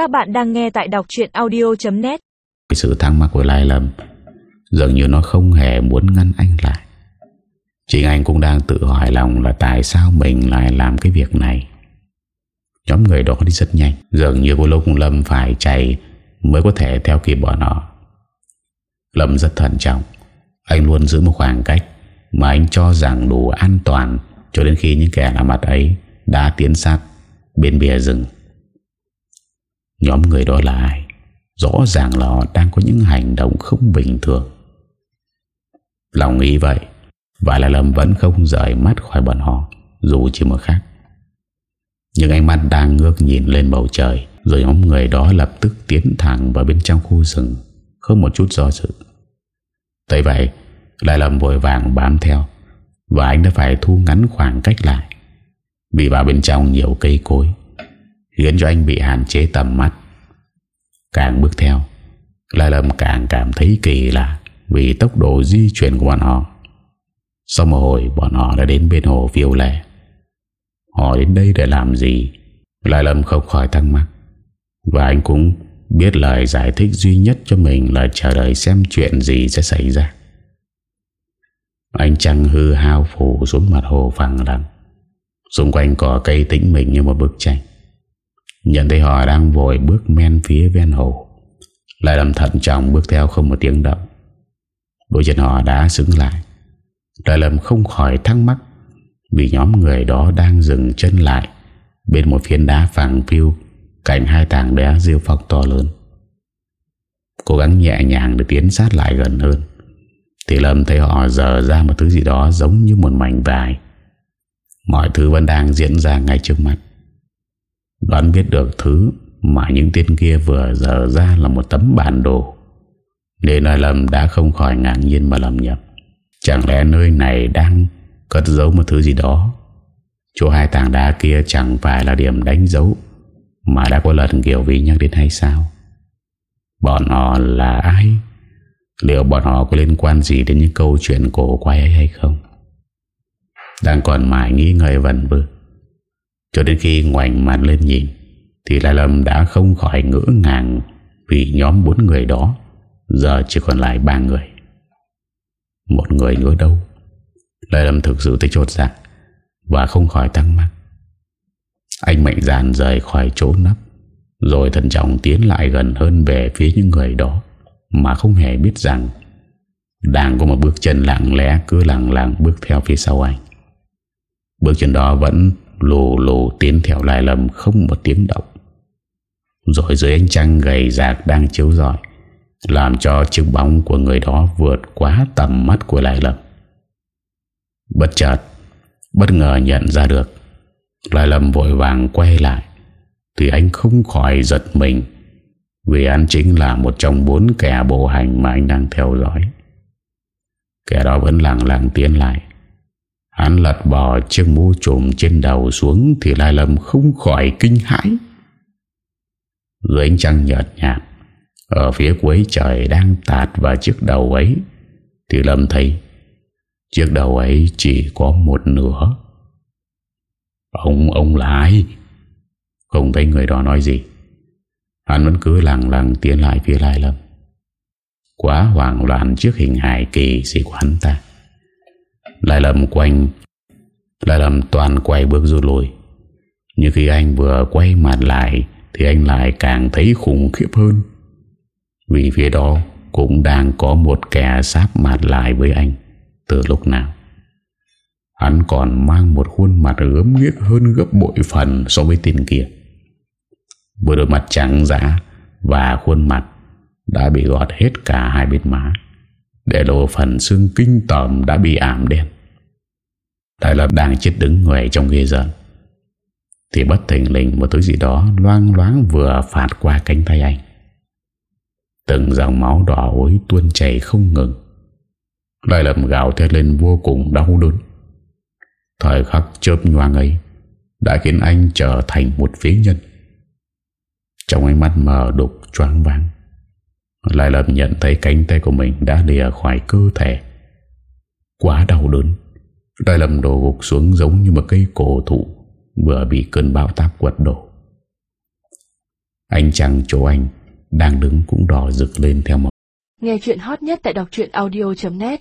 Các bạn đang nghe tại đọc chuyện audio.net Cái sự thắc mắc của Lai Lâm Dường như nó không hề muốn ngăn anh lại. Chính anh cũng đang tự hỏi lòng là tại sao mình lại làm cái việc này. Nhóm người đó đi rất nhanh, Dường như cô lúc Lâm phải chạy Mới có thể theo kịp bọn họ. Lâm rất thận trọng, Anh luôn giữ một khoảng cách Mà anh cho rằng đủ an toàn Cho đến khi những kẻ làm mặt ấy Đã tiến sát bên bìa rừng. Nhóm người đó là ai? Rõ ràng là họ đang có những hành động không bình thường. Lòng nghĩ vậy, Và là Lâm vẫn không rời mắt khỏi bọn họ, Dù chỉ một khác Nhưng ánh mắt đang ngước nhìn lên bầu trời, Rồi nhóm người đó lập tức tiến thẳng vào bên trong khu rừng, Không một chút do dự. Tại vậy Lại Lâm vội vàng bám theo, Và anh đã phải thu ngắn khoảng cách lại. Vì vào bên trong nhiều cây cối Khiến cho anh bị hạn chế tầm mắt. Càng bước theo, Lai Lâm càng cảm thấy kỳ lạ Vì tốc độ di chuyển của bọn họ. Sau một hồi, bọn họ đã đến bên hồ phiêu lẻ Họ đến đây để làm gì? Lai Lâm không khỏi thắc mắc. Và anh cũng biết lời giải thích duy nhất cho mình là chờ đợi xem chuyện gì sẽ xảy ra. Anh trăng hư hao phủ xuống mặt hồ phẳng lặng. Xung quanh có cây tĩnh mình như một bức tranh. Nhận thấy họ đang vội bước men phía ven hồ. Lại làm thận trọng bước theo không một tiếng động. Đôi chân họ đã xứng lại. Lại làm không khỏi thắc mắc Vì nhóm người đó đang dừng chân lại Bên một phiến đá phẳng phiêu Cạnh hai tảng đá diêu phọc to lớn. Cố gắng nhẹ nhàng để tiến sát lại gần hơn, Thì Lâm thấy họ dở ra một thứ gì đó giống như một mảnh vải. Mọi thứ vẫn đang diễn ra ngay trước mắt Đoán biết được thứ mà những tên kia vừa dở ra là một tấm bản đồ. Để nói lầm đã không khỏi ngạc nhiên mà lầm nhập. Chẳng lẽ nơi này đang cất giấu một thứ gì đó? Chỗ hai tảng đá kia chẳng phải là điểm đánh dấu mà đã có lần Kiều Vi nhắc đến hay sao? Bọn họ là ai? Liệu bọn họ có liên quan gì đến những câu chuyện cổ quay ấy hay không? Đang còn mãi nghĩ ngợi vần vư cho đến khi ngoảnh mặt lên nhìn, Thì Lai Lâm đã không khỏi ngỡ ngàng Vì nhóm bốn người đó Giờ chỉ còn lại ba người. Một người nữa đâu? Lai Lâm thực sự thấy chột ra Và không khỏi tăng mắc. Anh mạnh dạn rời khỏi chỗ nắp Rồi thận trọng tiến lại gần hơn Về phía những người đó Mà không hề biết rằng Đang có một bước chân lặng lẽ Cứ lặng lặng bước theo phía sau anh. Bước chân đó vẫn lù lù tiến theo lại lầm, không một tiếng động. Rồi dưới ánh trăng gầy rạc đang chiếu rọi, Làm cho chiếc bóng của người đó vượt quá tầm mắt của lại lầm. Bất chợt, Bất ngờ nhận ra được lại lầm vội vàng quay lại, Thì anh không khỏi giật mình, Vì anh chính là một trong bốn kẻ bộ hành mà anh đang theo dõi Kẻ đó vẫn lặng lặng tiến lại Hắn lật bỏ chiếc mũ trùm trên đầu xuống Thì Lai Lâm không khỏi kinh hãi. Dưới ánh trăng nhợt nhạt Ở phía cuối trời đang tạt vào chiếc đầu ấy Thì Lâm thấy Chiếc đầu ấy chỉ có một nửa. Ông, ông là ai? Không thấy người đó nói gì. Hắn vẫn cứ lặng lặng tiến lại phía Lai Lâm. Quá hoảng loạn trước hình hài kỳ dị của hắn ta lại lầm quanh, Lại lầm toàn quay bước rút lùi Như khi anh vừa quay mặt lại, Thì anh lại càng thấy khủng khiếp hơn. Vì phía đó Cũng đang có một kẻ sáp mặt lại với anh Từ lúc nào. Hắn còn mang một khuôn mặt gớm ghiếc hơn gấp bội phần so với tên kia. Vừa đôi mặt trắng dã Và khuôn mặt đã bị gọt hết cả hai bên má để lộ phần xương kinh tởm đã bị ảm đen. Đại lập đang chết đứng người trong ghê giận Thì bất thình lình một thứ gì đó loang loáng vừa phạt qua cánh tay anh. Từng dòng máu đỏ ối tuôn chảy không ngừng. Đại lập gào thét lên vô cùng đau đớn. Thời khắc chớp nhoang ấy Đã khiến anh trở thành một phế nhân. Trong ánh mắt mờ đục choáng váng lại lập nhận thấy cánh tay của mình đã lìa khỏi cơ thể. Quá đau đớn. Đại lầm đổ gục xuống giống như một cây cổ thụ, Vừa bị cơn bão táp quật đổ. Anh chàng chỗ anh Đang đứng cũng đỏ rực lên theo một Nghe chuyện hot nhất tại đọc audio.net